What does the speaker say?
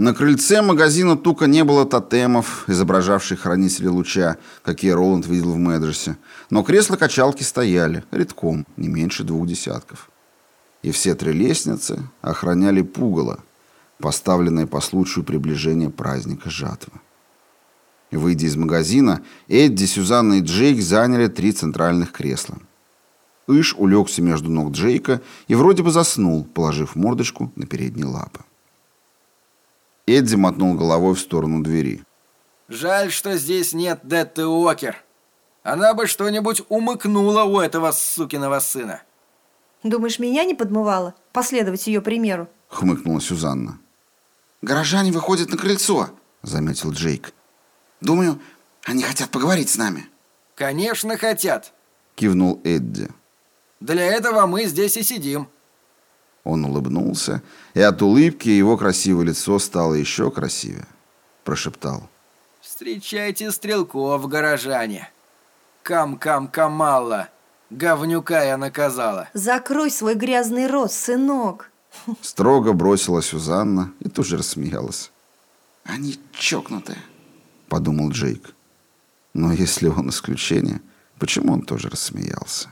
На крыльце магазина Тука не было тотемов, изображавших хранителей луча, какие Роланд видел в Меджесе, но кресла-качалки стояли, редком, не меньше двух десятков. И все три лестницы охраняли пугало, поставленное по случаю приближения праздника жатвы. Выйдя из магазина, Эдди, Сюзанна и Джейк заняли три центральных кресла. Иш улегся между ног Джейка и вроде бы заснул, положив мордочку на передние лапы. Эдди мотнул головой в сторону двери. «Жаль, что здесь нет Детты Уокер. Она бы что-нибудь умыкнула у этого сукиного сына». Думаешь, меня не подмывало последовать ее примеру? Хмыкнула Сюзанна. «Горожане выходят на крыльцо», — заметил Джейк. «Думаю, они хотят поговорить с нами». «Конечно хотят», — кивнул Эдди. «Для этого мы здесь и сидим». Он улыбнулся, и от улыбки его красивое лицо стало еще красивее. Прошептал. «Встречайте стрелков, горожане. Кам-кам-камалла. Говнюка я наказала». Закрой свой грязный рот, сынок. Строго бросила Сюзанна и тут же рассмеялась. «Они чокнутые», — подумал Джейк. Но если он исключение, почему он тоже рассмеялся?